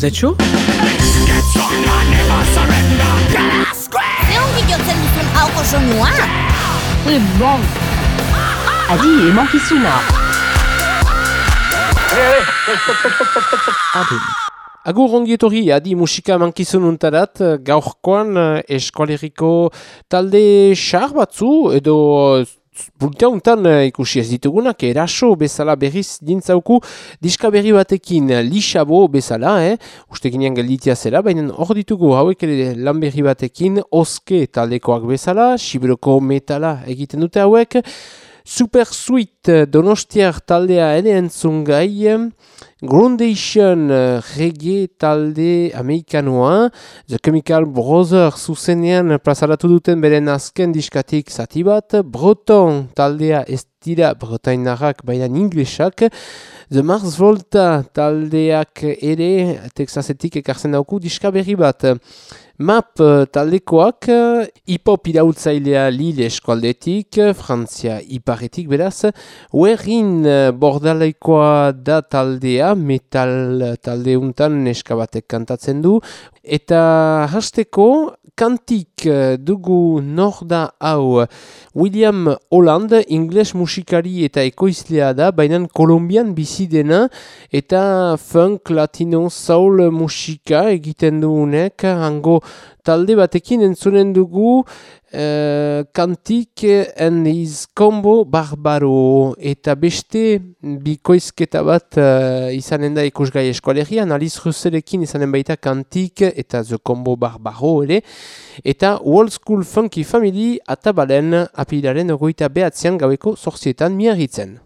Vous êtes chaud? C'est bon. Adi emankizuna. Adi. Agur ongi etorri, adi musika mankizun untarat, gaurkoan eh, eskoleriko talde xar batzu, edo Bultea untan uh, ikusi ez ditugunak, eraso bezala berriz dintzauku diska berri batekin lixabo bezala, eh? uste ginean gelditia zela, baina hor ditugu hauek ere lan berri batekin oske taldekoak bezala, sibroko metala egiten dute hauek, Super Sweet Donostiak taldea ere entzun gai, Groundation reggae talde amerikanoa, The Chemical Brothers zuzenean plazaratu duten beren azken diskatik zati bat, Breton taldea ez dira bretainarrak baina inglesak, The Mars Volta taldeak ere Texasetik ekartzen dauku diska berri bat. Map uh, taldekoak uh, hip-hop irautzailea Lille eskualdetik, uh, Frantzia iparetik beraz, Uerin bordalekoa da taldea, metal taldeuntan neskabatek kantatzen du, eta hasteko kantik dugu norda hau William Holland, ingles musikari eta ekoizlea da, baina Kolombian bizi dena eta funk, latino, soul musika egiten duunek, hango talde batekin entzunen dugu uh, kantik and his combo barbaro eta beste bikoizketa bat uh, izanen da ikusgai eskualerian, Alice Russellekin izanen baita kantik eta the combo barbaro ere eta Wall School Funky Family atabalen apilaren ogoita behatzean gaueko zorzietan miarritzen.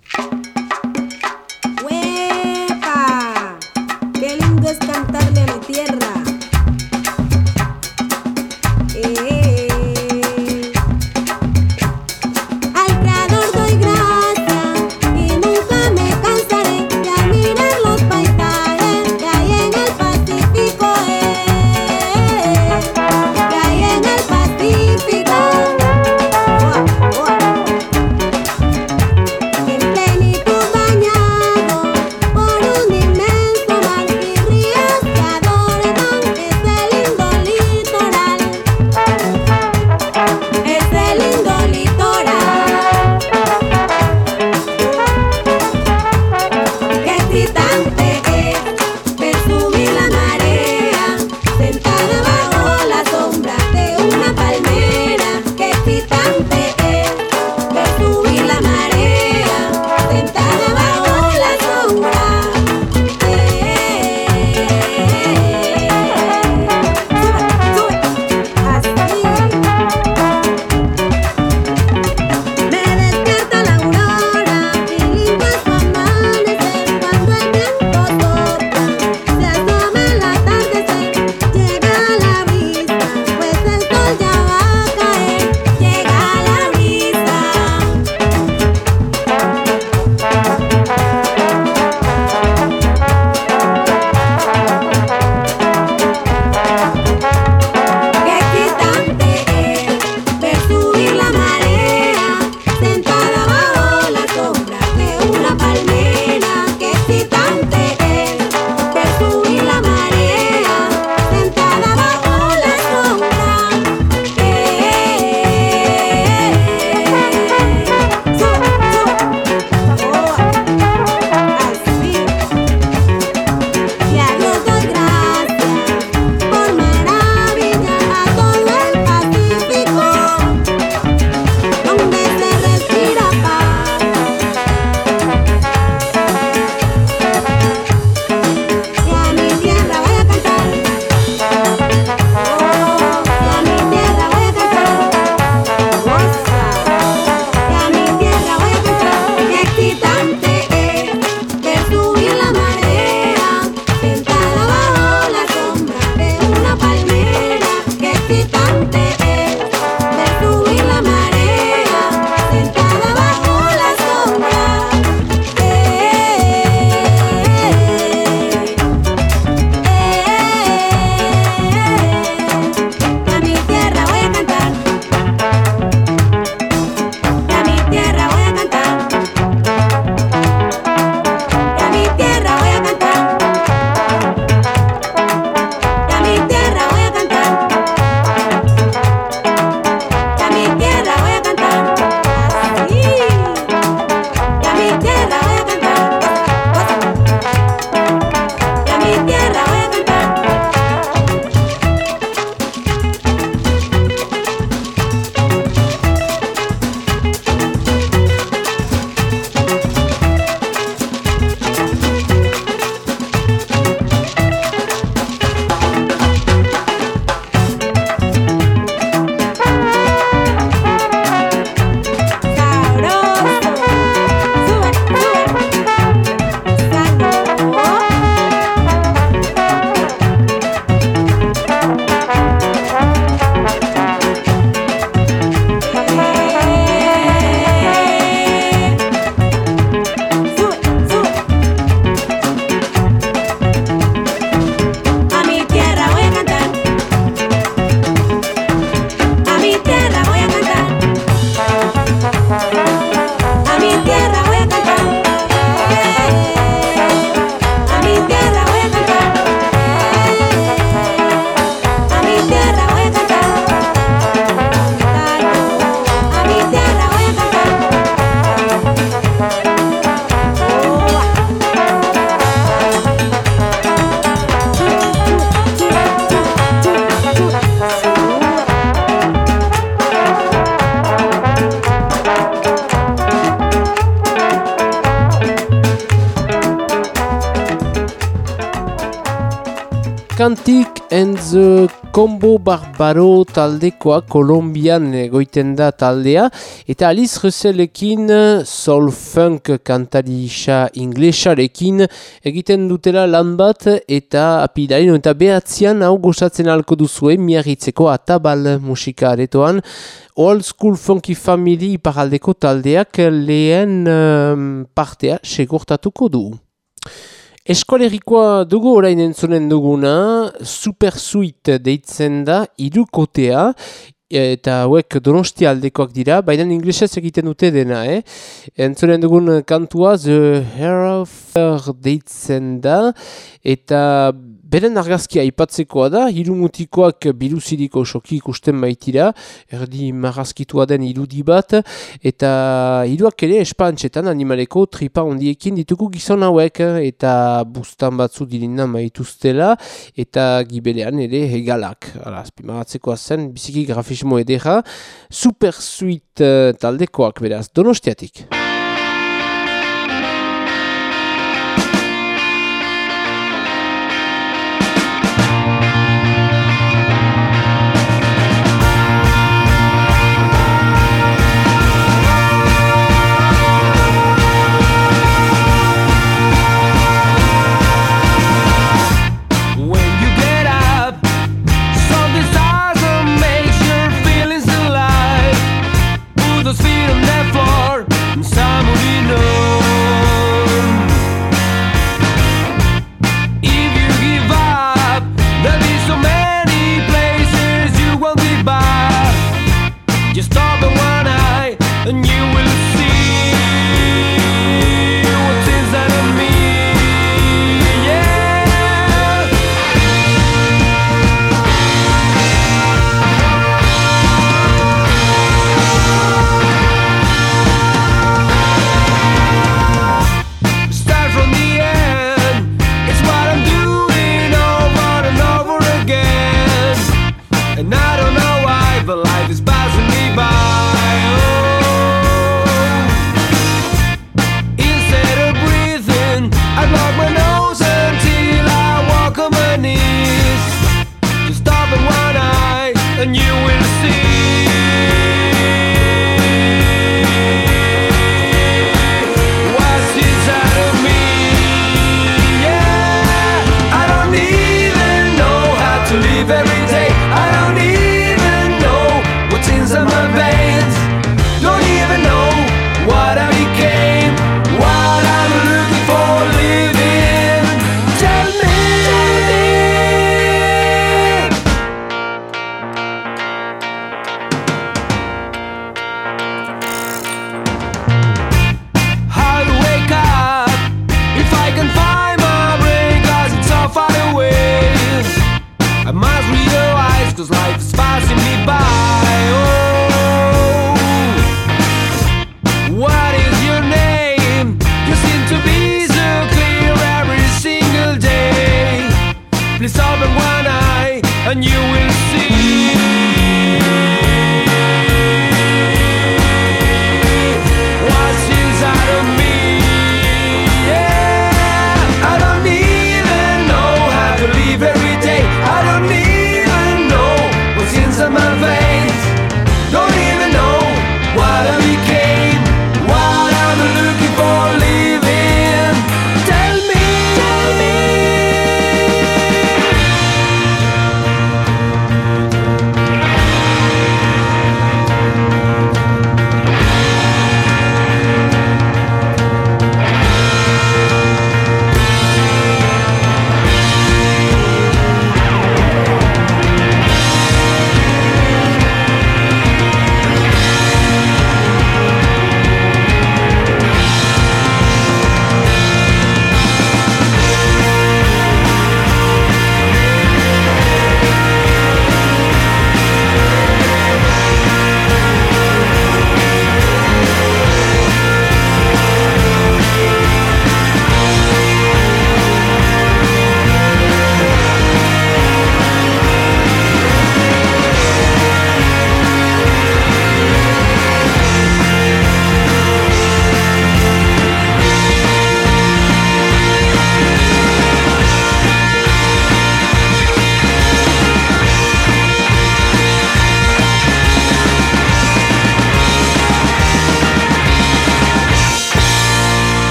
Barbaro taldekoa Kolombian egoiten da taldea eta Alice Russelekin soul funk kantarisa inglesarekin egiten dutela lan bat eta apidain eta behatzean hau gozatzen alko duzue miarritzeko atabal musika aretoan Old School Funky Family iparaldeko taldeak lehen um, partea segurtatuko du. Eskolerikoa dugu orain entzunen duguna, Super Suite deitzen da, irukotea, eta hauek donosti aldekoak dira, baina inglesez egiten dute dena, eh? Entzunen dugun kantua, The Hero deitzen da, eta Beren argazkia aipatzekoa da, hirumutikoak biruziriko soki ikusten baitira, erdi marrazkitua den irudi bat, eta hiruak ere espantxetan animaleko tripa ondiekin ditugu gizon hauek, eta bustan batzu dirindan maituztela, eta gibelean ere hegalak. Hala, azpimaratzekoa zen, biziki grafismo edera, super sweet uh, taldekoak beraz, donostiatik.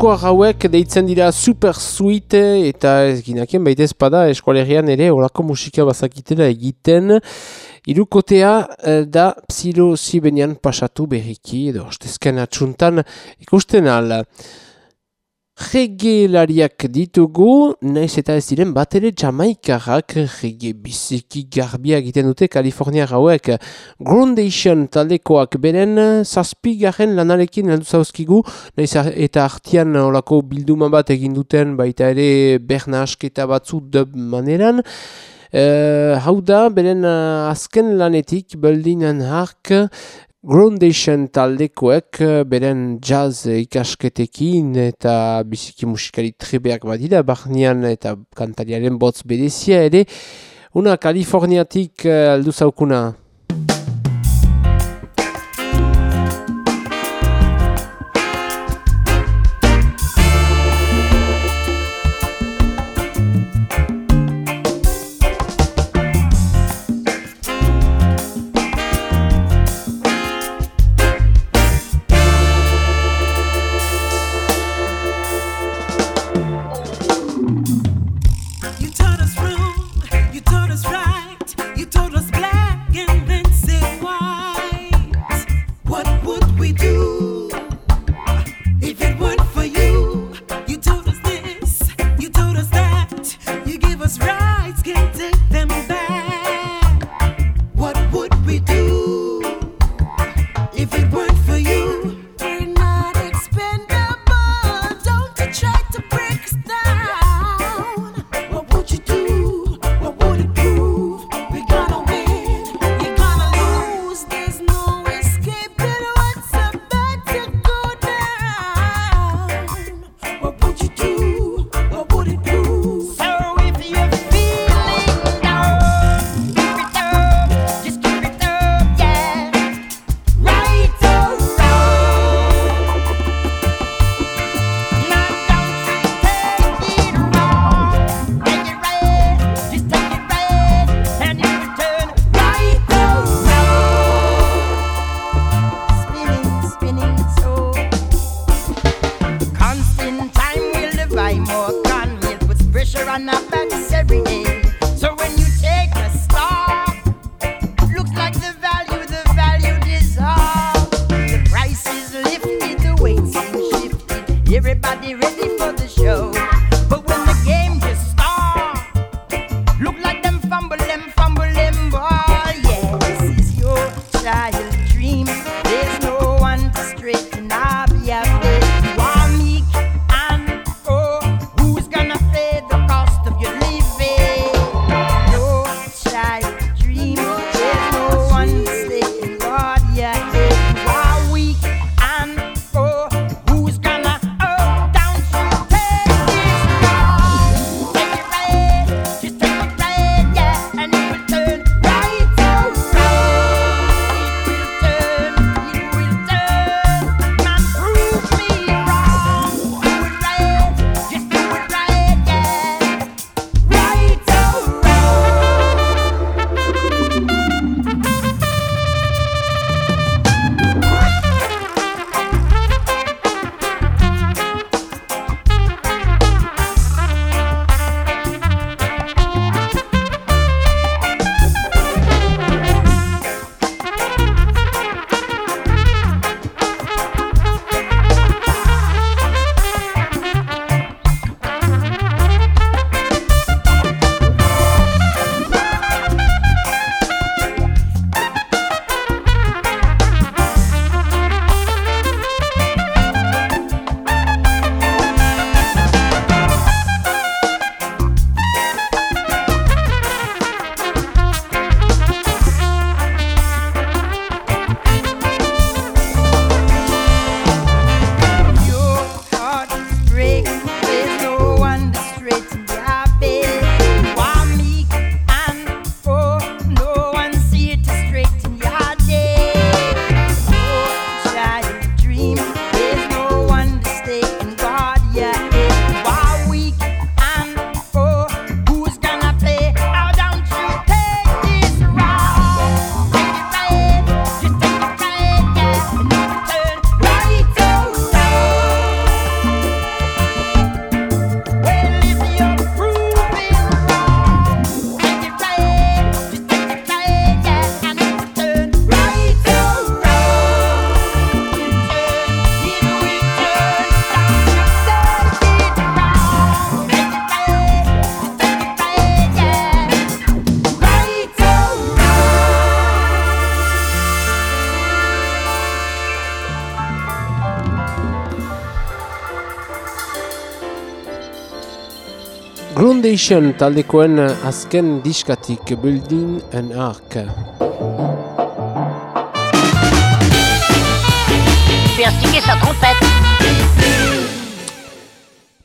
Gipuzkoa hauek deitzen dira super sweet eta ez ginakien baita espada eskualerian ere olako musika bazakitela egiten. Irukotea eh, da psilo zibenian pasatu berriki edo ostezken atxuntan ikusten ala regelariak ditugu, naiz eta ez diren bat ere jamaikarrak rege biziki garbia egiten dute Kalifornia hauek. Groundation taldekoak beren zazpi garen lanarekin landu zauzkigu, naiz eta artian olako bilduma bat egin duten baita ere berna asketa batzu dub maneran. Uh, hau da, beren uh, azken lanetik, Building and Hark, Groundation taldekoek eh, beren jazz ikasketekin eta biziki musikari trebeak badira, barnean eta kantariaren botz bedezia ere, una Kaliforniatik aldu zaukuna. child Groundation taldekoen azken diskatik Building an Ark.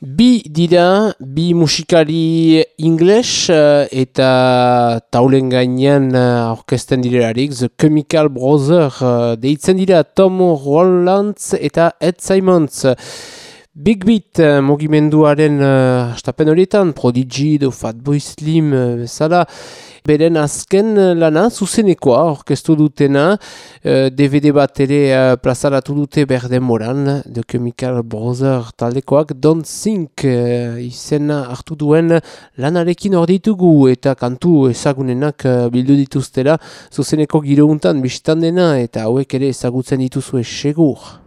Bi dira, bi musikari ingles eh, eta taulen gainean orkesten direlarik, The Chemical Brothers, uh, deitzen dira Tom Rollins eta Ed Simons. Big Beat uh, mugimenduaren uh, astapen horietan, Prodigy edo Fatboy Slim uh, bezala, beren azken lana zuzenekoa orkestu dutena, uh, DVD bat ere uh, plazaratu dute berden moran, The Chemical Brothers taldekoak, Don't Think uh, izena hartu duen lanarekin hor ditugu eta kantu ezagunenak uh, bildu dituztera, zuzeneko girountan bistan dena eta hauek ere ezagutzen dituzue segur.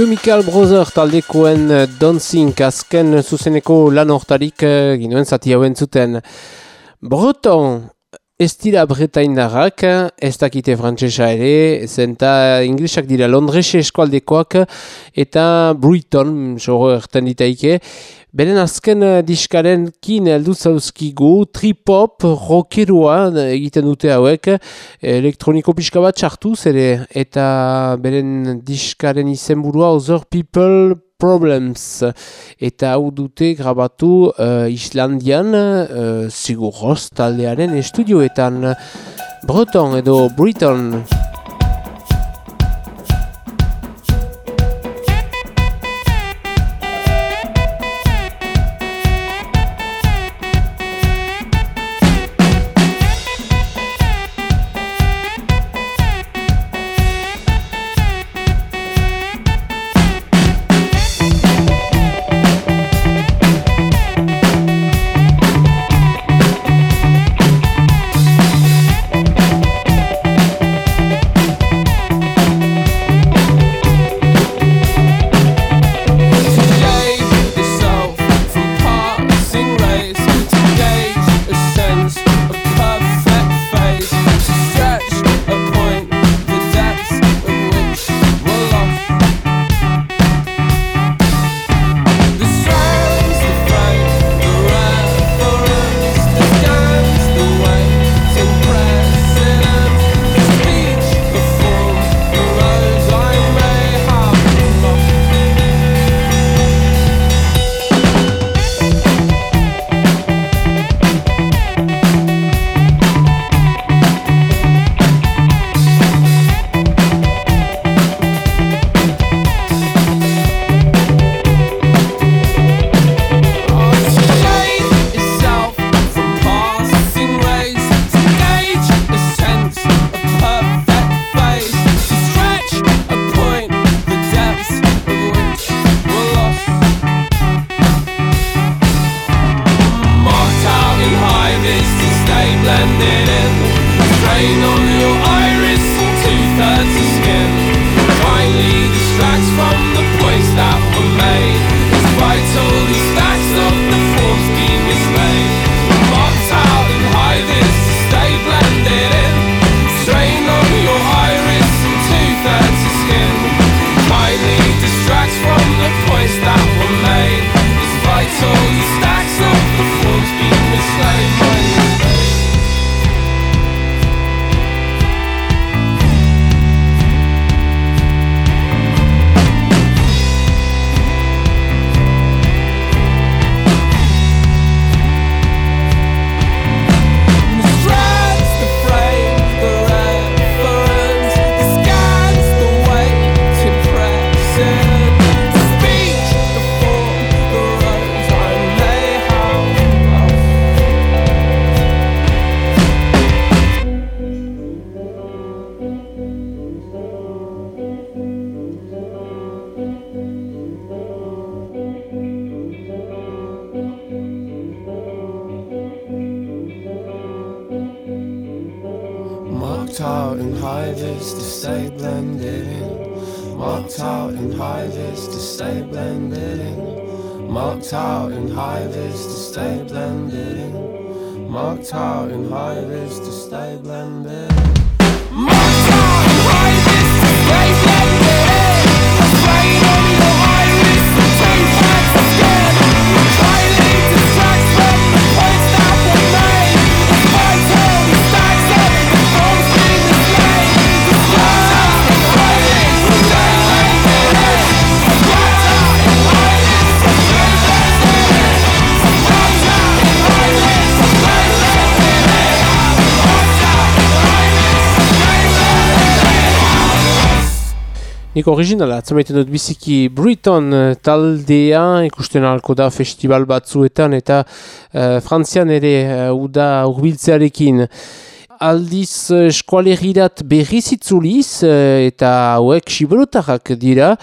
Chemical Brothers taldekoen uh, Dancing azken zuzeneko lan hortarik uh, ginuen zati hauen zuten. Breton, ez dira bretaindarrak, ez dakite frantsesa ere, zenta inglesak dira Londrese eskualdekoak eta Briton, soro erten ditaike, Beren azken uh, diskaren kin heldu zauzkigu, trip-hop, rockeroa egiten dute hauek, elektroniko pixka bat txartu zere, eta beren diskaren izenburua Other People Problems. Eta hau dute grabatu uh, Islandian, uh, Sigur taldearen estudioetan. Breton edo Briton. rain on your eyes Nik originala, atzamaiten dut biziki Briton uh, taldea, ikusten alko da festival batzuetan eta uh, frantzian ere uh, uda urbiltzearekin. Aldiz eskualerirat berriz itzuliz eta hauek siberotarrak dira.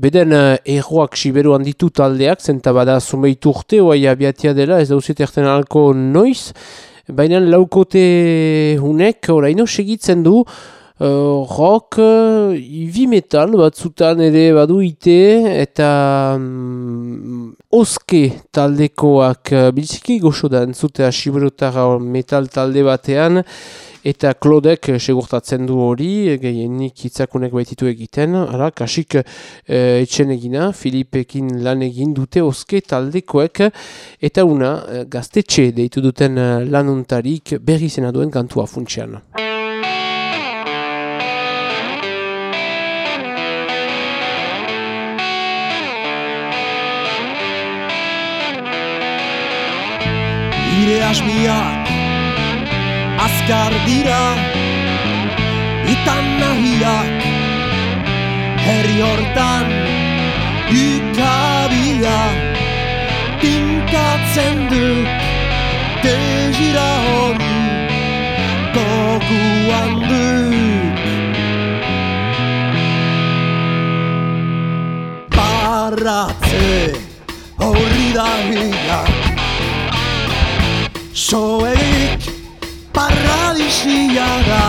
Beden erroak siberu handitu taldeak, zenta bada zumeitu urte, oai abiatia dela, ez dauzet erten alko noiz. Baina laukote hunek, oraino segitzen du, rock, uh, heavy metal batzutan ere badu ite, eta um, oske taldekoak uh, biziki goxo da entzute asiberotara metal talde batean, eta Klodek segurtatzen du hori, gehienik hitzakunek baititu egiten, ara, kasik e, etxen egina, Filipekin lan egin dute oske taldekoek, eta una gaztetxe deitu duten lanuntarik berri zena duen kantua funtsian. Ire asmiak azkar dira Itan nahiak herri hortan Ikabila tinkatzen duk Dezira hori goguan duk Barratze horri da hiak Soeik paradisia da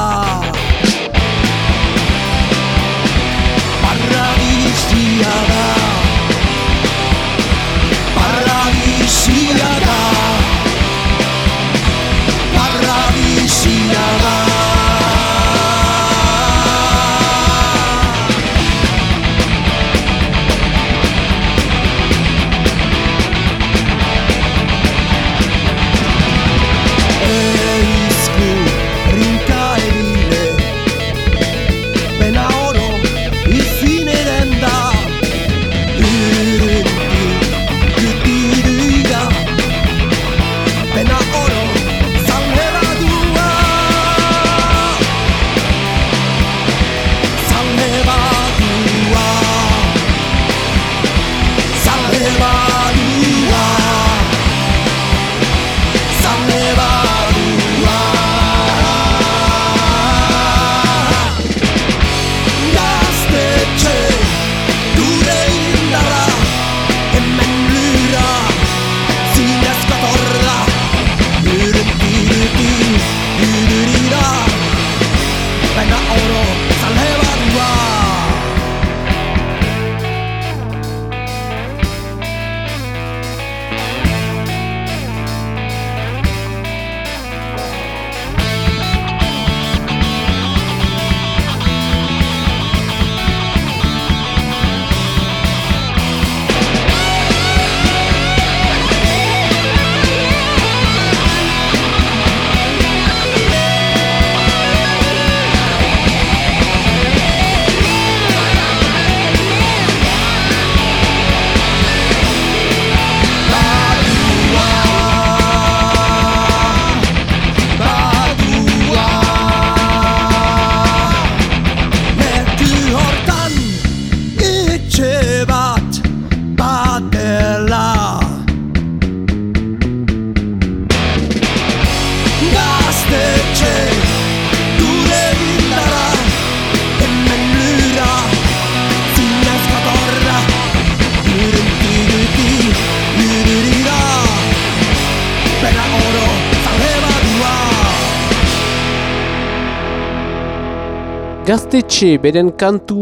Gaztetxe beren kantu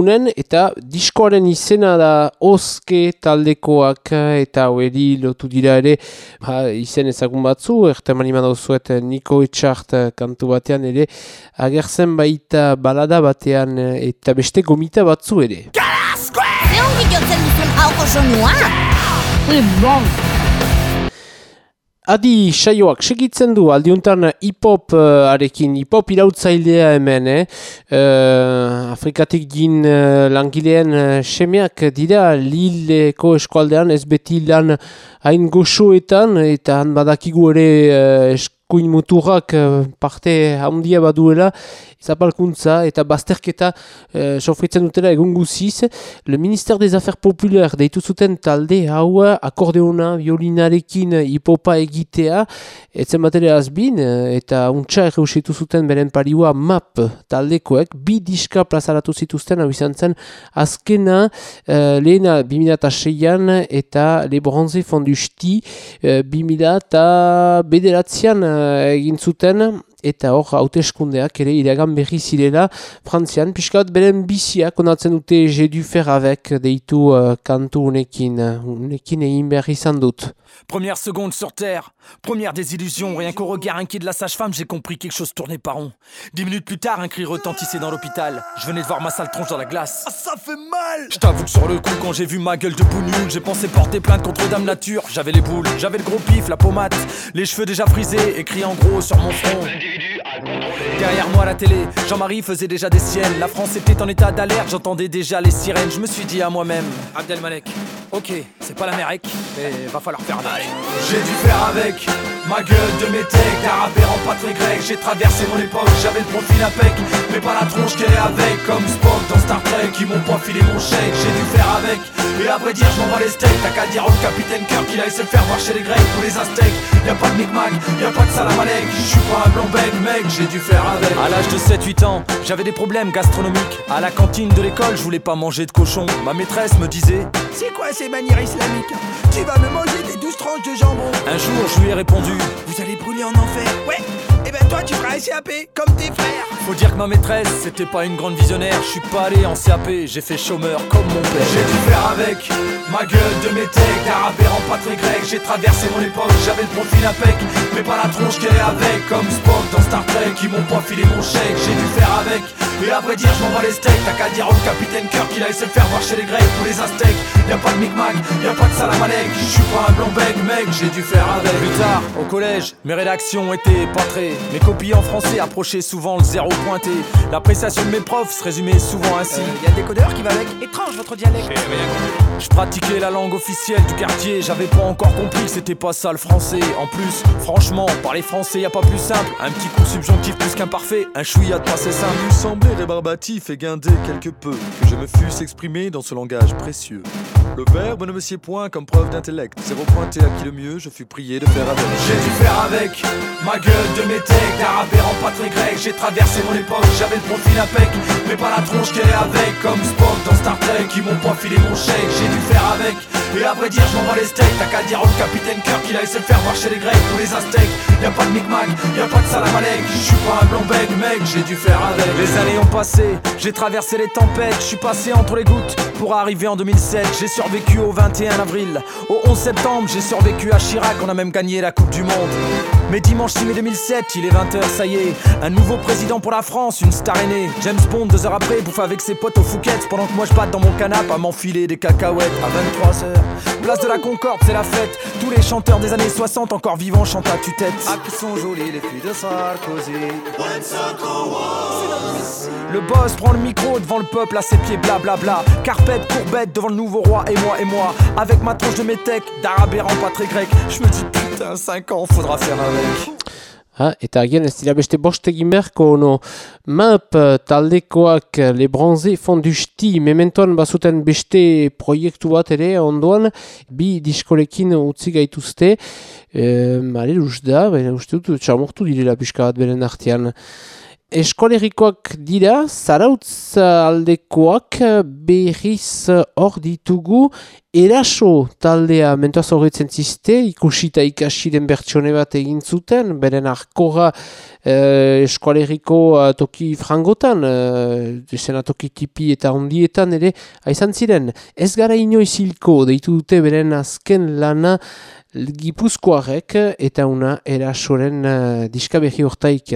unen eta diskoaren izena da oske taldekoak eta hori lotu dira ere ba, izen ezagun batzu, erteman iman dauzuet Niko Etxart kantu batean ere agertzen baita balada batean eta beste gomita batzu ere. Karazkoe! Ze ongi jotzen duzun hauko sonua? bon. Adi saioak segitzen du aldiuntan hip-hop uh, arekin, hip-hop irautzailea hemen, eh? Uh, Afrikatik din uh, langileen uh, semeak dira lileko eskualdean ez beti lan hain goxoetan eta han badakigu ere uh, eskuin muturrak parte handia baduela zapalkuntza eta bazterketa uh, sofritzen dutela egun guziz. Le Ministère des Affaires Populaires deitu zuten talde hau akordeona violinarekin hipopa egitea etzen batera azbin eta untsa erreusitu zuten beren pariua map taldekoek bi diska plazaratu zituzten hau izan zen azkena uh, lehena 2006an eta Le Bronze Fondusti uh, 2000 eta bederatzean uh, egin zuten eta hor hauteskundeak ere iragan berri zirela Frantzian, pixkat beren biziak onatzen dute jedu ferravek deitu uh, kantu unekin, unekin egin behar izan dut. Première seconde sur Terre, première désillusion. Rien qu'au regard inquiet de la sage-femme, j'ai compris quelque chose tournait par rond. Dix minutes plus tard, un cri retentissait dans l'hôpital. Je venais de voir ma sale tronche dans la glace. Ah, ça fait mal Je t'avoue que sur le coup, quand j'ai vu ma gueule de nul, j'ai pensé porter plainte contre Dame Nature. J'avais les boules, j'avais le gros pif, la pommade, les cheveux déjà frisés, écrit en gros sur mon front. Derrière moi la télé, Jean-Marie faisait déjà des siennes. La France était en état d'alerte, j'entendais déjà les sirènes. Je me suis dit à moi-même, Abdelmalek, ok, c'est pas l'Amérique, mais va falloir faire avec. J'ai dû faire avec. Ma gueule de métèque, d'arabe en pas très grec. J'ai traversé mon époque, j'avais le profil impec Mais pas la tronche qu'elle est avec Comme Spock dans Star Trek, ils m'ont pas filé mon chèque J'ai dû faire avec, et à vrai dire je m'envoie les steaks. T'as qu'à dire au capitaine Kirk qu'il aille se faire voir chez les grecs ou les aztèques. Y'a pas de micmac, y'a pas de salamalek Je suis pas un blanc bec mec, j'ai dû faire avec. À l'âge de 7-8 ans, j'avais des problèmes gastronomiques. À la cantine de l'école, je voulais pas manger de cochon. Ma maîtresse me disait C'est quoi ces manières islamiques. Tu vas me manger des douze tranches de jambon. Un jour je lui ai répondu. Vous allez brûler en enfer. Ouais ben toi tu feras SAP comme tes frères. Faut dire que ma maîtresse c'était pas une grande visionnaire. Je suis pas allé en CAP, j'ai fait chômeur comme mon père. J'ai dû faire avec ma gueule de métèque D'arabe en pas très grec. J'ai traversé mon époque, j'avais le profil impec Mais pas la tronche qu'elle est avec. Comme Spock dans Star Trek Ils m'ont pas filé mon chèque. J'ai dû faire avec Et à vrai dire je m'envoie les steaks. T'as qu'à dire au capitaine Kirk qu'il aille se faire voir chez les grecs ou les aztèques. Y'a pas de micmac, y'a pas de salamalek Je suis pas un blanc bec mec, j'ai dû faire avec. Plus tard, au collège, mes rédactions étaient pas très mes copies en français approchaient souvent le zéro pointé. L'appréciation de mes profs se résumait souvent ainsi. Y a des codeurs qui va avec Étrange votre dialecte Je pratiquais la langue officielle du quartier, j'avais pas encore compris que c'était pas ça le français. En plus, franchement, parler français y a pas plus simple. Un petit coup subjonctif plus qu'imparfait, un chouïa de passé simple. Il semblait rébarbatif et guindé quelque peu que je me fusse exprimé dans ce langage précieux. Le verbe ne me sied point comme preuve d'intellect. Zéro pointé à qui le mieux, je fus prié de faire avec. J'ai dû faire avec ma gueule de métèque D'arabe en pas très grec. J'ai traversé mon époque, j'avais le profil impec Mais pas la tronche qu'elle est avec Comme Spock dans Star Trek Ils m'ont pas filé mon chèque. J'ai dû faire avec Et à vrai dire je m'envoie les steaks. T'as qu'à dire au capitaine Kirk qu'il aille se faire voir chez les grecs ou les aztèques. Y'a pas de micmac, y'a pas de salamalek Je suis pas un blanc bec mec, j'ai dû faire avec. Les années ont passé, j'ai traversé les tempêtes, je suis passé entre les gouttes pour arriver en 2007. J'ai survécu au 21 avril, au 11 septembre, j'ai survécu à Chirac, on a même gagné la Coupe du Monde. Mais dimanche 6 mai 2007, il est 20h, ça y est, un nouveau président pour la France, une star aînée. James Bond, deux heures après, bouffe avec ses potes au Fouquet, pendant que moi je batte dans mon canapé à m'enfiler des cacahuètes à 23h. Place de la Concorde, c'est la fête. Tous les chanteurs des années 60 encore vivants chantent à tue-tête. Ah qui sont jolies les filles de Sarkozy Le boss prend le micro devant le peuple à ses pieds, blablabla. Carpette, courbette devant le nouveau roi et moi et moi. Avec ma tronche de métèque, d'arabe errant pas très grec. Je me dis putain, 5 ans, faudra faire avec. Ha, eta agian ez dira beste bost egin beharko ono MAP taldekoak Le Bronze fondusti mementoan bazuten beste proiektu bat ere ondoan bi diskolekin utzi gaituzte e, Mare da, baina uste dut txamortu direla pixka bat beren artean Eskolerikoak dira, zarautz aldekoak berriz hor ditugu eraso taldea mentoaz horretzen ziste, ikusita ikasiren bertsione bat egin zuten, beren arkora eh, eskoleriko eh, toki frangotan, eh, toki tipi eta ondietan ere, aizan ziren, ez gara inoiz hilko, deitu dute beren azken lana gipuzkoarek eta una erasoren eh, diska berri hortaik.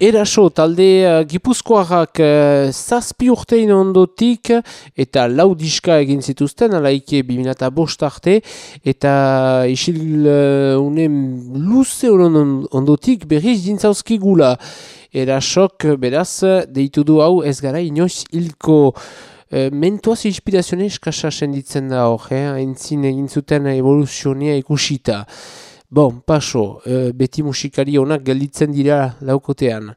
Eraso talde uh, gipuzkoarrak uh, zazpi urtein ondotik eta lau diska egin zituzten, alaike bimilata bost arte, eta isil uh, unen luze ondotik berriz dintzauzki gula. Erasok beraz deitu du hau ez gara inoiz hilko uh, mentuaz inspirazione eskasa senditzen da hor, eh? egin zuten evoluzionia ikusita. Bon, paso, e, beti musikari honak gelditzen dira laukotean.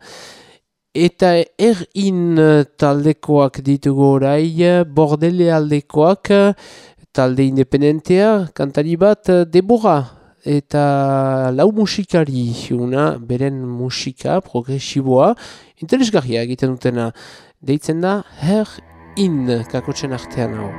Eta er-in taldekoak ditugu orai, bordele aldekoak, talde independentea, kantari bat, debora. Eta lau musikari, una, beren musika, progresiboa, interesgarria egiten dutena. Deitzen da, her-in kakotzen artean hau.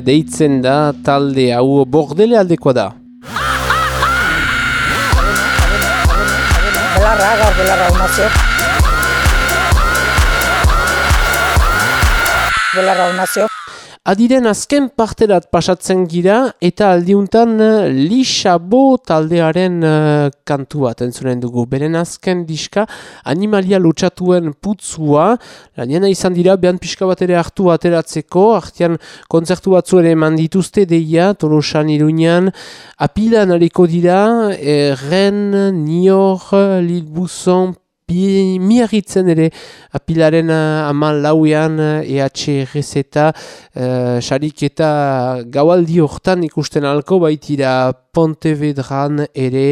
Deitzen da talde hau bordele aldekoa da. Belarra, gaur belarra unazio. Belarra unazio. Adiren azken parterat pasatzen gira eta aldiuntan eh, Lixabo taldearen uh, kantu bat entzunen dugu. Beren azken diska animalia lutsatuen putzua, laniena izan dira behan pixka bat ere hartu ateratzeko, artian kontzertu batzu ere eman dituzte deia, tolosan iruñan, apilan hariko dira, erren, nior, lilbuzon, miarritzen ere apilaren uh, amal lauean EHRZ uh, sarik eta gaualdi hortan ikusten alko baitira Pontevedran ere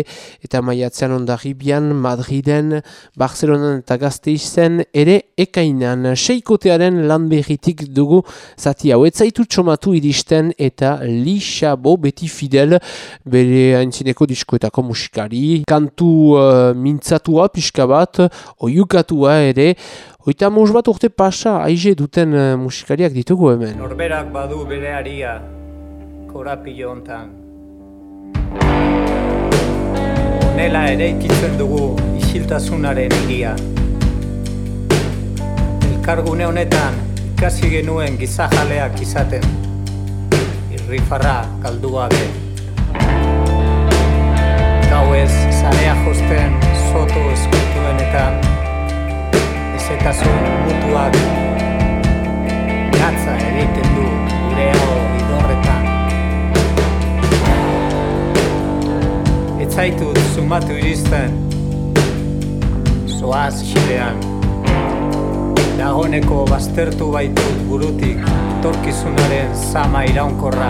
eta maiatzean ondarribian Madriden, Barcelonan eta Gazteizen ere ekainan seikotearen lan berritik dugu zati hau etzaitu txomatu iristen eta lixabo beti fidel bere haintzineko diskoetako musikari kantu uh, mintzatua pixka bat oiukatua ere, oita mus bat urte pasa aize duten uh, musikariak ditugu hemen. Norberak badu bere aria, korapio hontan. Nela ere ikitzen dugu isiltasunaren egia. Elkargune honetan ikasi genuen gizajaleak izaten. Irrifarra galdua be. Gauez, zarea josten, soto eskultuenetan Ezetasun mutuak Gatza egiten du gure hau Etzaitut sumatu iristen Zoaz xilean. Dagoneko baztertu baitut burutik Torkizunaren zama iraunkorra.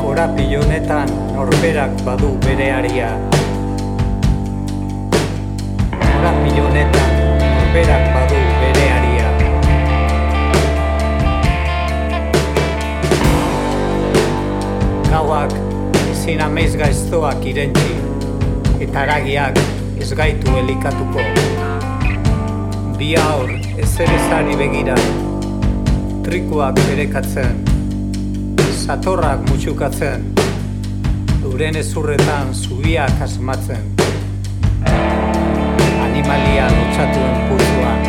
Korapilonetan norberak badu bere aria Korapilonetan norberak badu bere aria Gauak ezin ameiz gaiztoak irentzi Eta aragiak ez gaitu elikatuko. Bi aur ezer ezari begira Trikuak berekatzen Zatorrak mutxukatzen Euren ezurretan zubiak asmatzen. Animalia lotxatuen putuan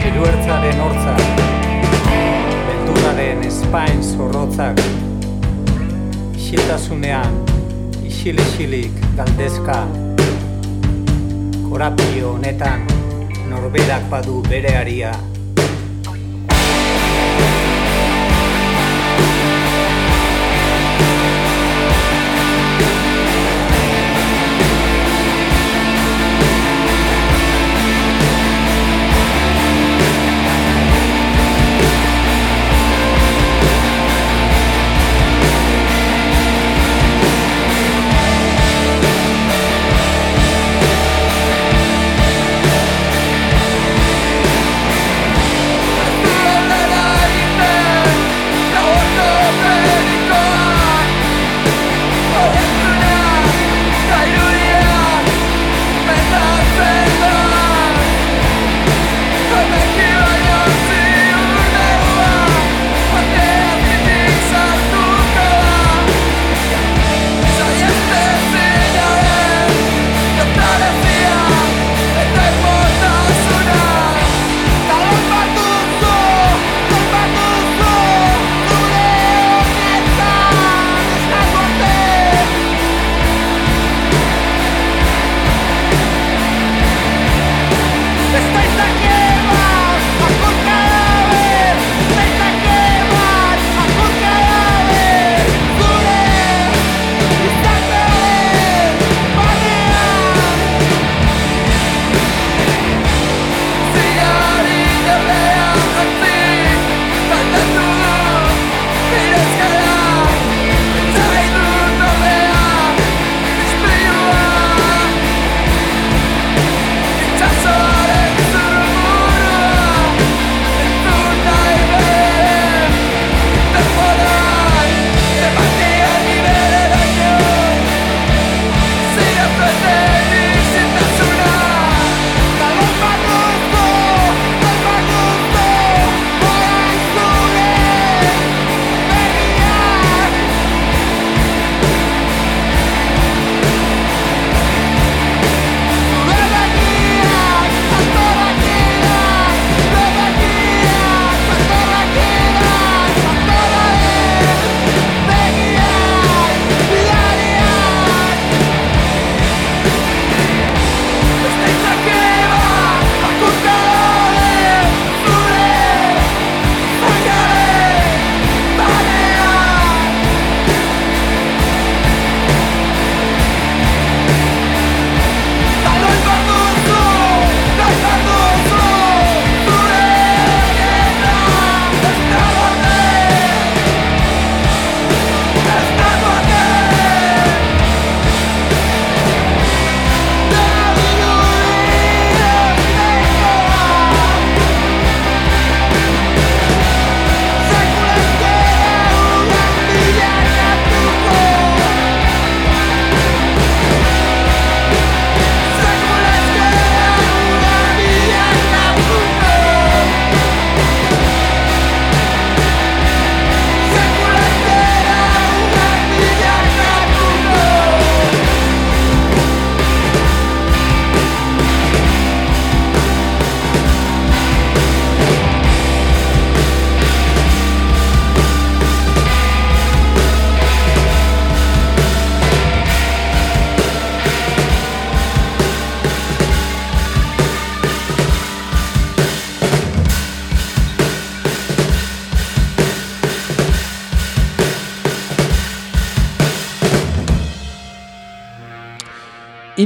Zeruertzaren hortzak Belduraren espain zorrotzak Isiltasunean Isil-isilik galdezka. Korapio honetan Norberak badu bere aria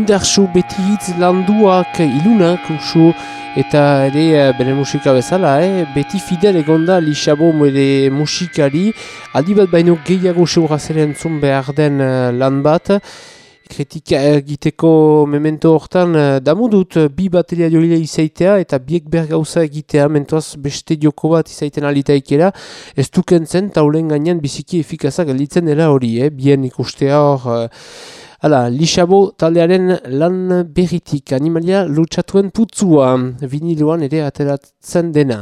indarsu beti hitz landuak ilunak usu eta ere eh, bere musika bezala, eh? beti fidel egonda lixabo ere musikari aldi bat baino gehiago seura zeren zun behar den uh, lan bat kritika egiteko memento hortan uh, damu dut bi bateria joile izaitea eta biek behar gauza egitea mentoaz beste joko bat izaiten alitaikera ez dukentzen taulen gainean biziki efikazak gelditzen dela hori, eh? bien ikustea hor Hala, Lixabo taldearen lan berritik, animalia lutsatuen putzua, viniloan ere ateratzen dena.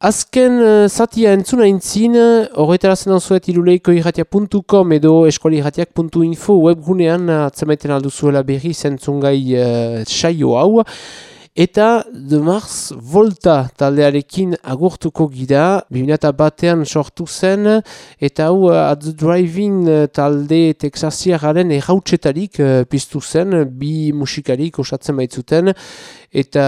Azken uh, zatia entzuna intzin, horretara zen zuet iruleiko irratia.com edo eskualirratiak.info webgunean atzemaiten alduzuela berri zentzungai uh, saio hau. Eta The Mars Volta taldearekin agurtuko gira, 2000 batean sortu zen, eta hau uh, At The Driving uh, talde texasiagaren errautsetarik uh, piztu zen, bi musikarik osatzen baitzuten, eta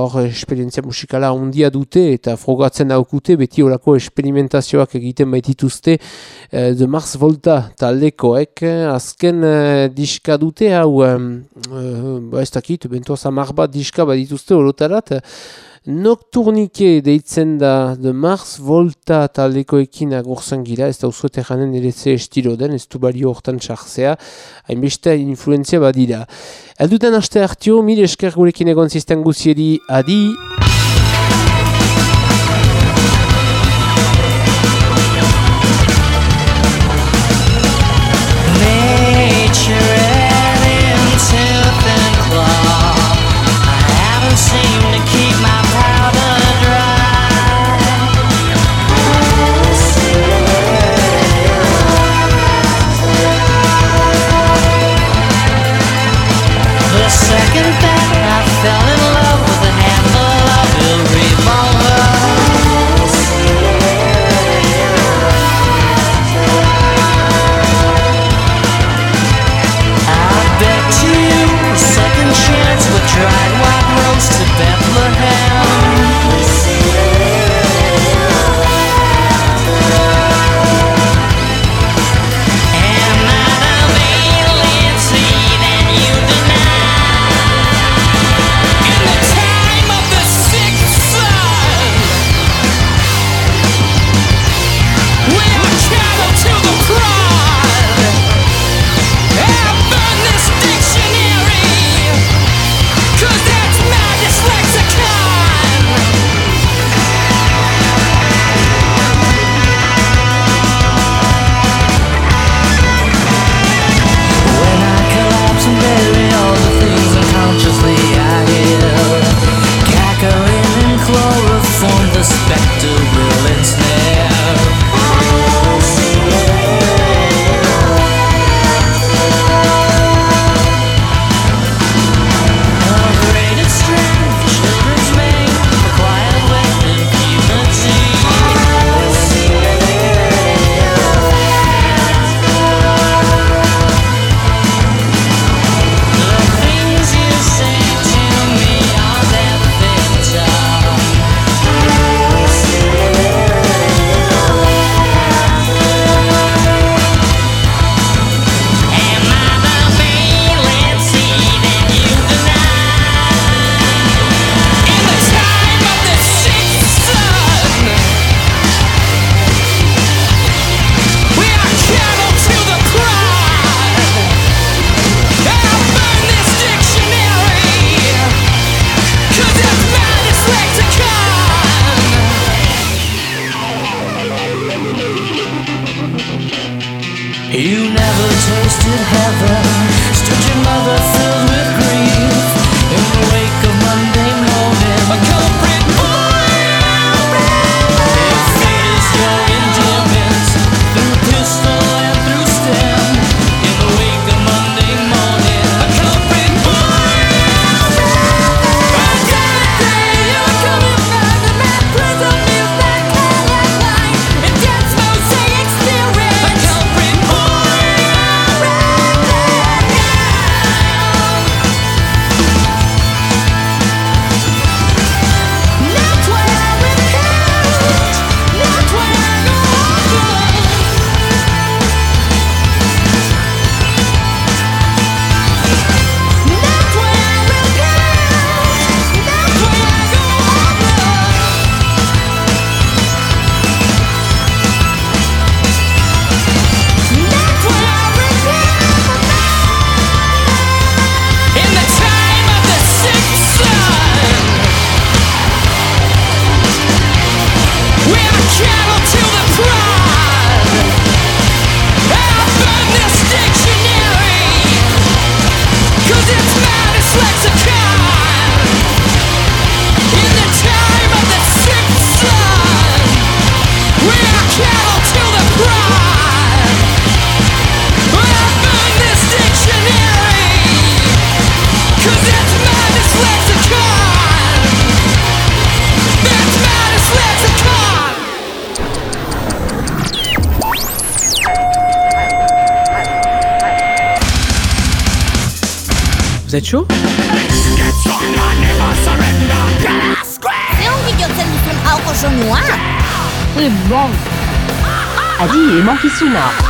hor esperientzia musikala ondia dute eta frogatzen daukute beti horako esperimentazioak egiten baitituzte uh, The Mars Volta taldekoek. Azken uh, diska dute hau uh, uh, ez dakit, bentoaz amar diska bat dituzte horotarat Nocturnike deitzen da de Mars Volta taldekoekin agurzen gira, ez da usuete janen ere ze estilo den, ez du balio hortan txarzea, hainbeste influenzia badira. Elduten aste hartio, mil esker gurekin egon zisten guzieri, adi! Emankizuna.